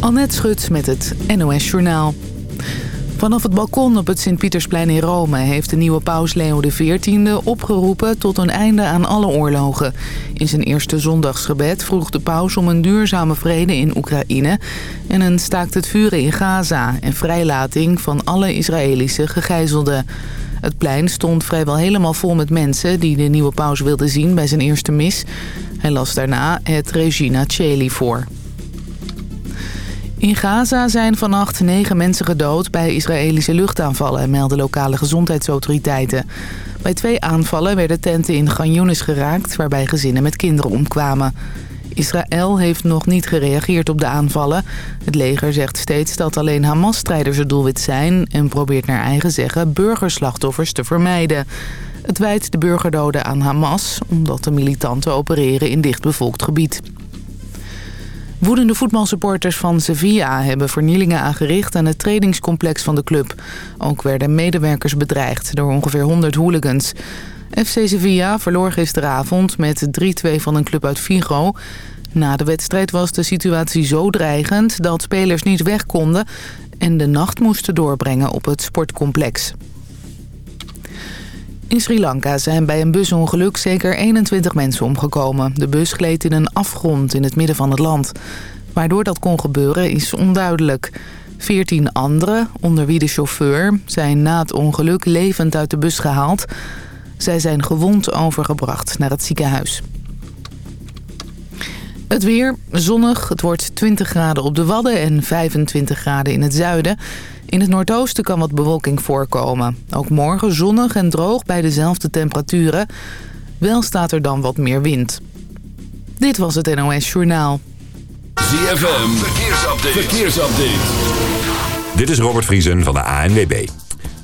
Annette Schut met het NOS Journaal. Vanaf het balkon op het Sint-Pietersplein in Rome... heeft de nieuwe paus Leo XIV opgeroepen tot een einde aan alle oorlogen. In zijn eerste zondagsgebed vroeg de paus om een duurzame vrede in Oekraïne... en een staakt het vuren in Gaza... en vrijlating van alle Israëlische gegijzelden. Het plein stond vrijwel helemaal vol met mensen... die de nieuwe paus wilden zien bij zijn eerste mis. Hij las daarna het Regina Cheli voor. In Gaza zijn vannacht negen mensen gedood bij Israëlische luchtaanvallen, melden lokale gezondheidsautoriteiten. Bij twee aanvallen werden tenten in Gan geraakt, waarbij gezinnen met kinderen omkwamen. Israël heeft nog niet gereageerd op de aanvallen. Het leger zegt steeds dat alleen Hamas-strijders het doelwit zijn... en probeert naar eigen zeggen burgerslachtoffers te vermijden. Het wijt de burgerdoden aan Hamas... omdat de militanten opereren in dichtbevolkt gebied. Woedende voetbalsupporters van Sevilla hebben vernielingen aangericht aan het trainingscomplex van de club. Ook werden medewerkers bedreigd door ongeveer 100 hooligans. FC Sevilla verloor gisteravond met 3-2 van een club uit Vigo. Na de wedstrijd was de situatie zo dreigend dat spelers niet weg konden... en de nacht moesten doorbrengen op het sportcomplex. In Sri Lanka zijn bij een busongeluk zeker 21 mensen omgekomen. De bus gleed in een afgrond in het midden van het land. Waardoor dat kon gebeuren is onduidelijk. 14 anderen, onder wie de chauffeur, zijn na het ongeluk levend uit de bus gehaald. Zij zijn gewond overgebracht naar het ziekenhuis. Het weer, zonnig. Het wordt 20 graden op de Wadden en 25 graden in het zuiden. In het noordoosten kan wat bewolking voorkomen. Ook morgen zonnig en droog bij dezelfde temperaturen. Wel staat er dan wat meer wind. Dit was het NOS Journaal. ZFM, verkeersupdate. verkeersupdate. Dit is Robert Vriesen van de ANWB.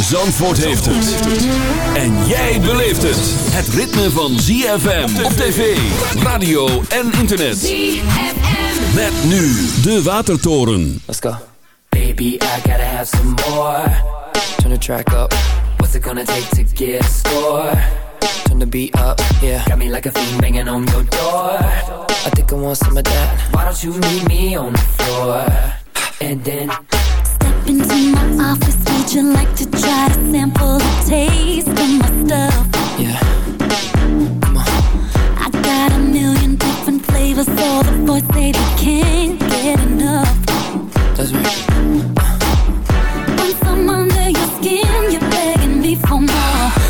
Zandvoort heeft het. En jij beleeft het. Het ritme van ZFM op tv, radio en internet. ZFM. Met nu de Watertoren. Let's go. Baby, I gotta have some more. Turn the track up. What's it gonna take to get a score? Turn the beat up, yeah. Got me like a fiend banging on your door. I think I want some of that. Why don't you meet me on the floor? And then... Step into my office Would you like to try to sample the taste of my stuff? Yeah. Come on. I got a million different flavors, so the boys say they can't get enough. That's right. Once I'm under your skin, you're begging me for more.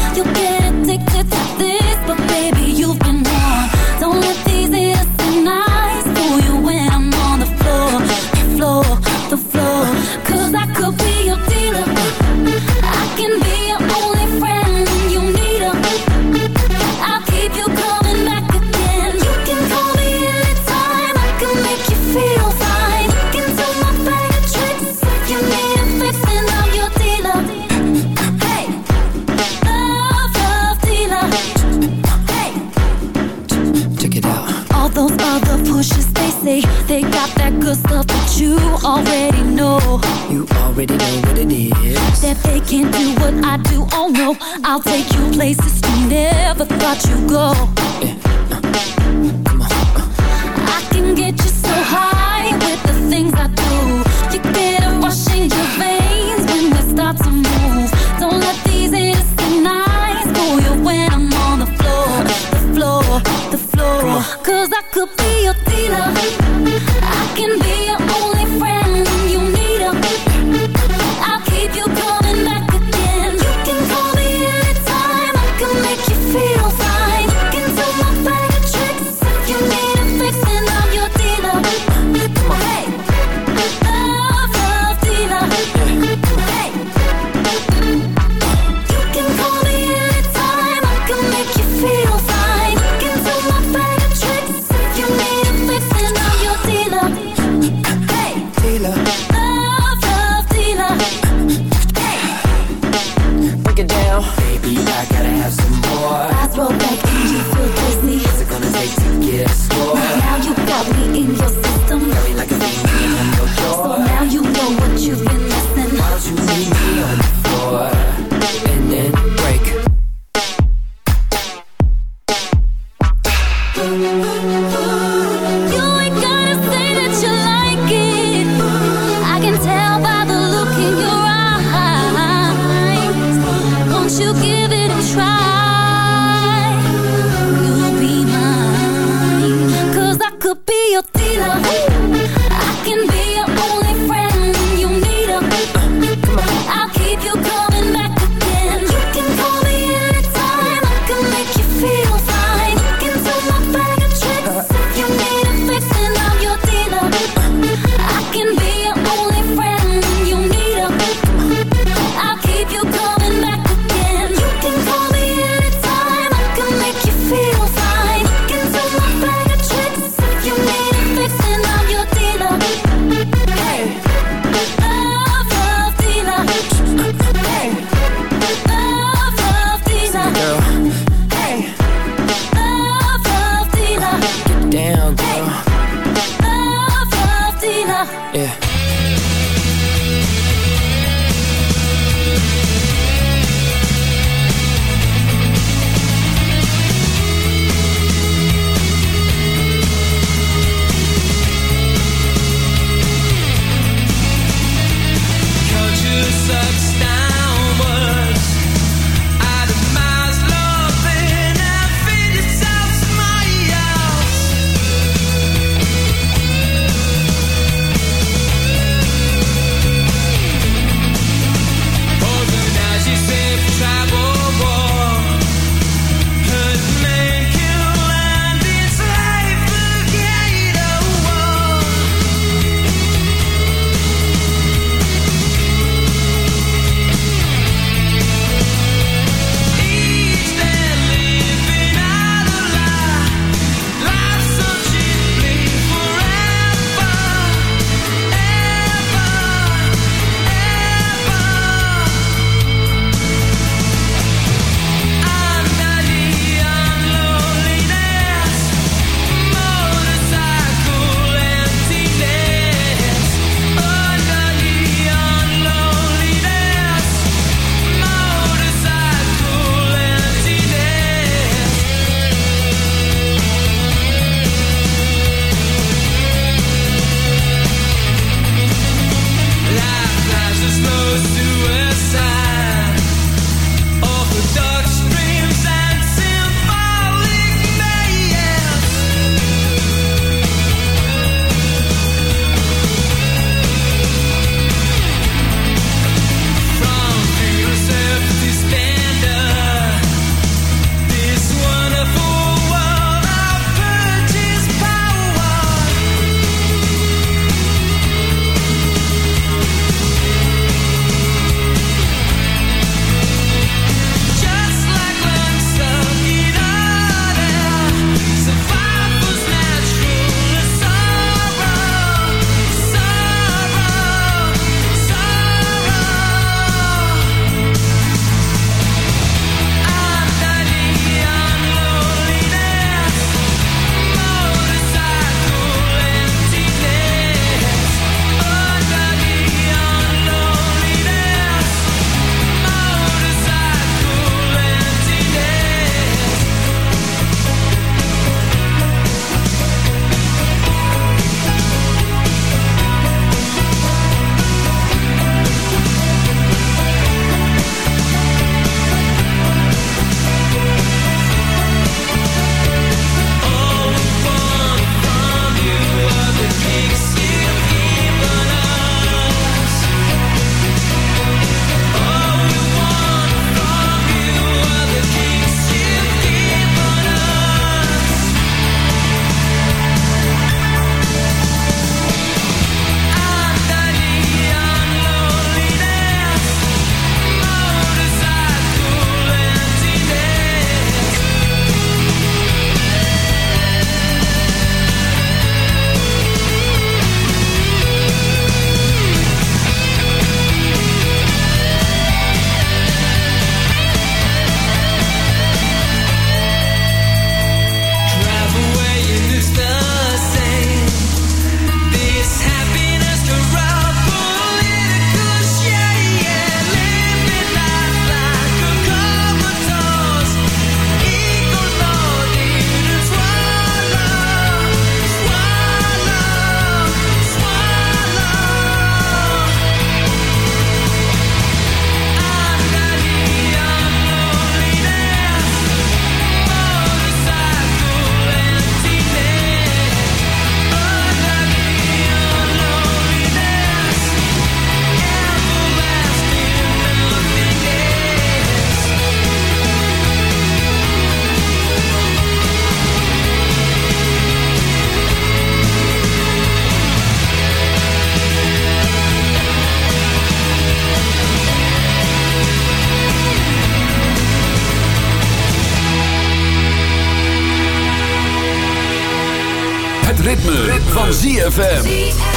watch you go. Van ZFM.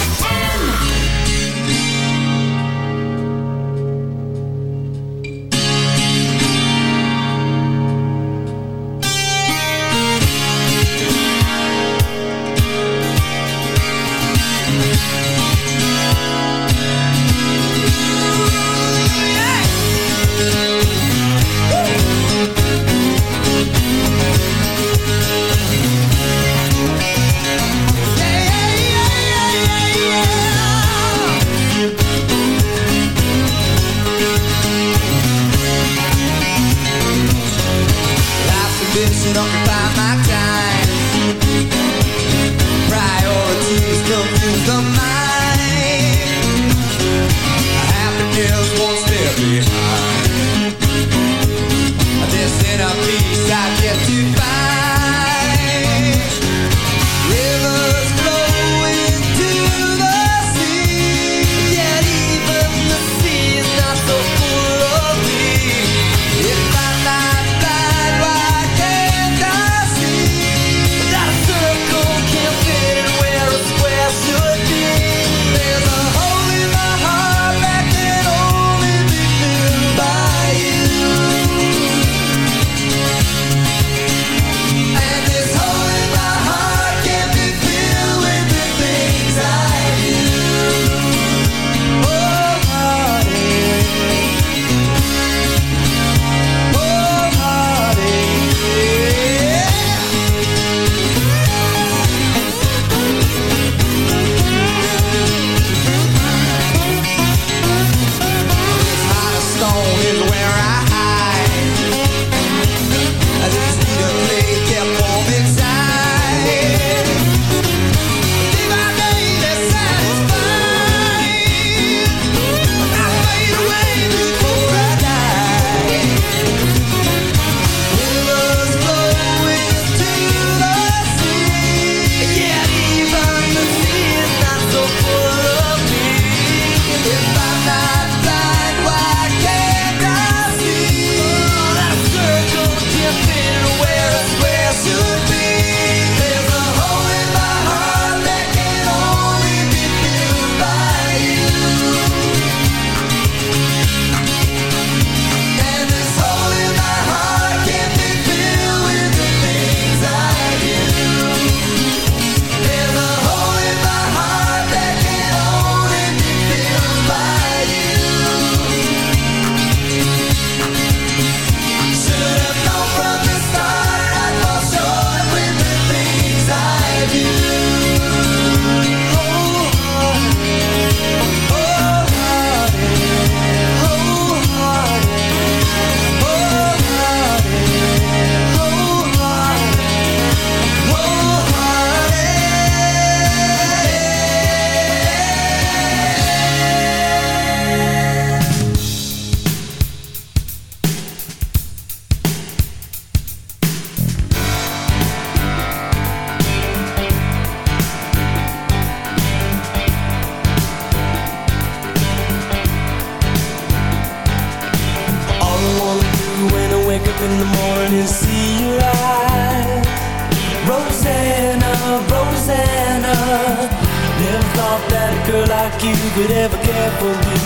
you could ever care for me.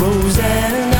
Roseanne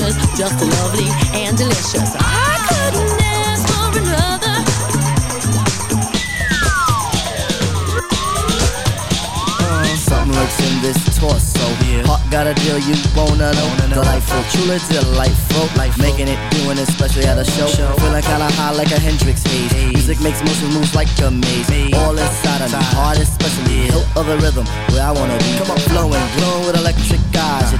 delicious, just lovely and delicious. I couldn't ask for another. Uh, something in this torso. Yeah. Heart got a deal you wanna know. Wanna know. Delightful, truly delightful. Life Making it, doing it, especially at a show. show. Feeling kinda high like a Hendrix haze. Music makes motion moves like a maze. All inside of me, heart especially. Yeah. Hilt of the rhythm, where I wanna be. Come on, flowing, glowing with electric eyes. Uh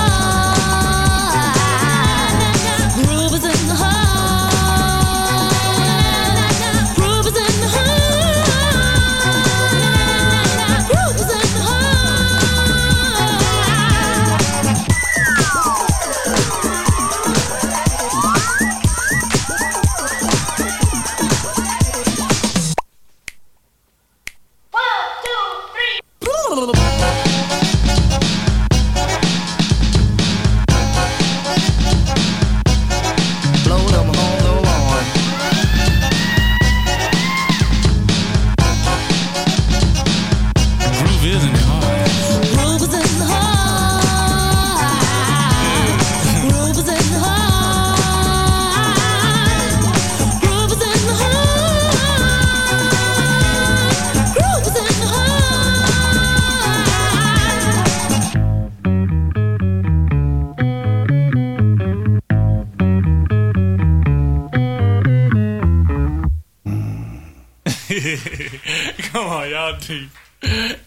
auntie.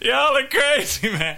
Y'all are crazy, man.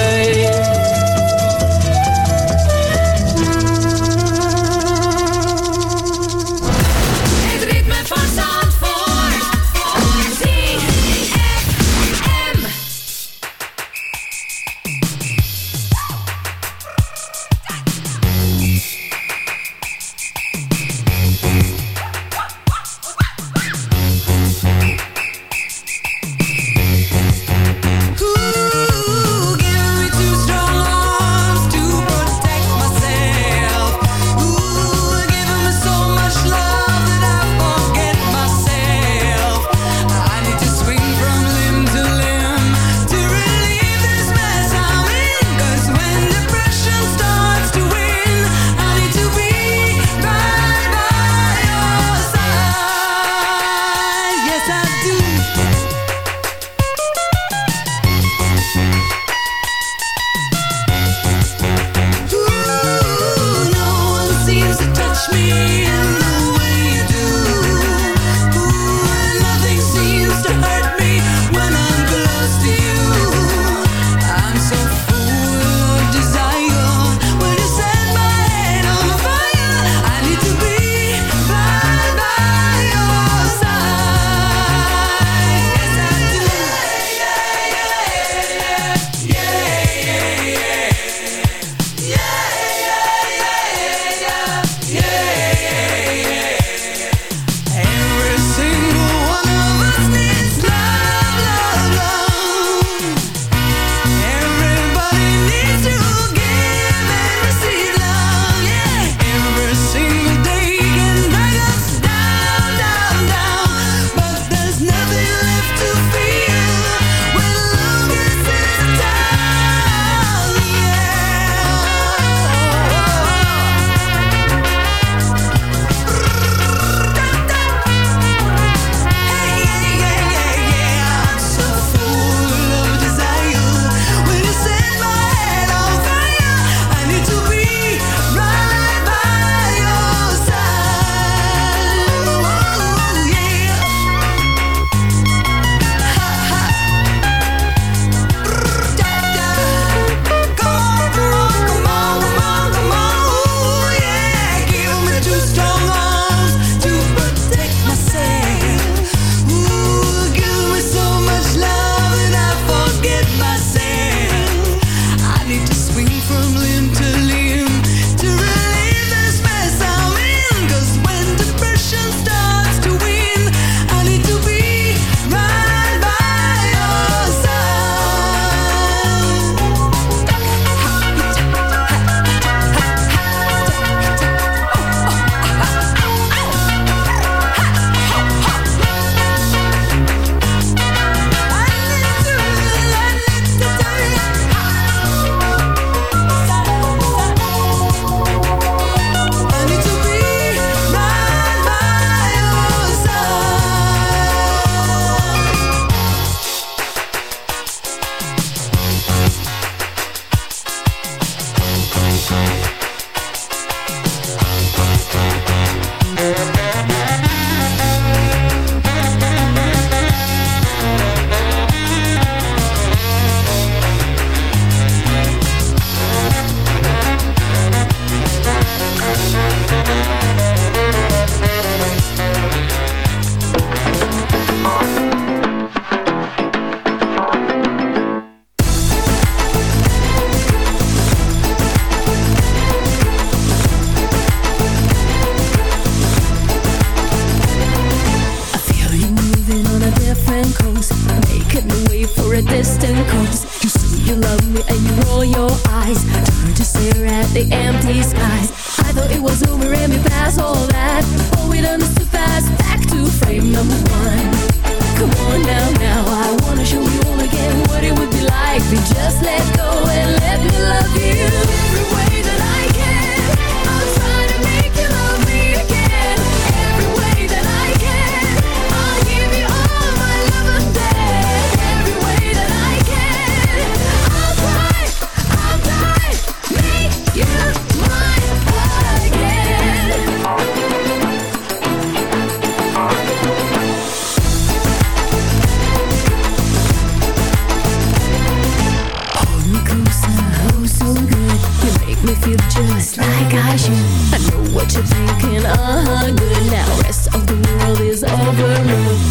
over me.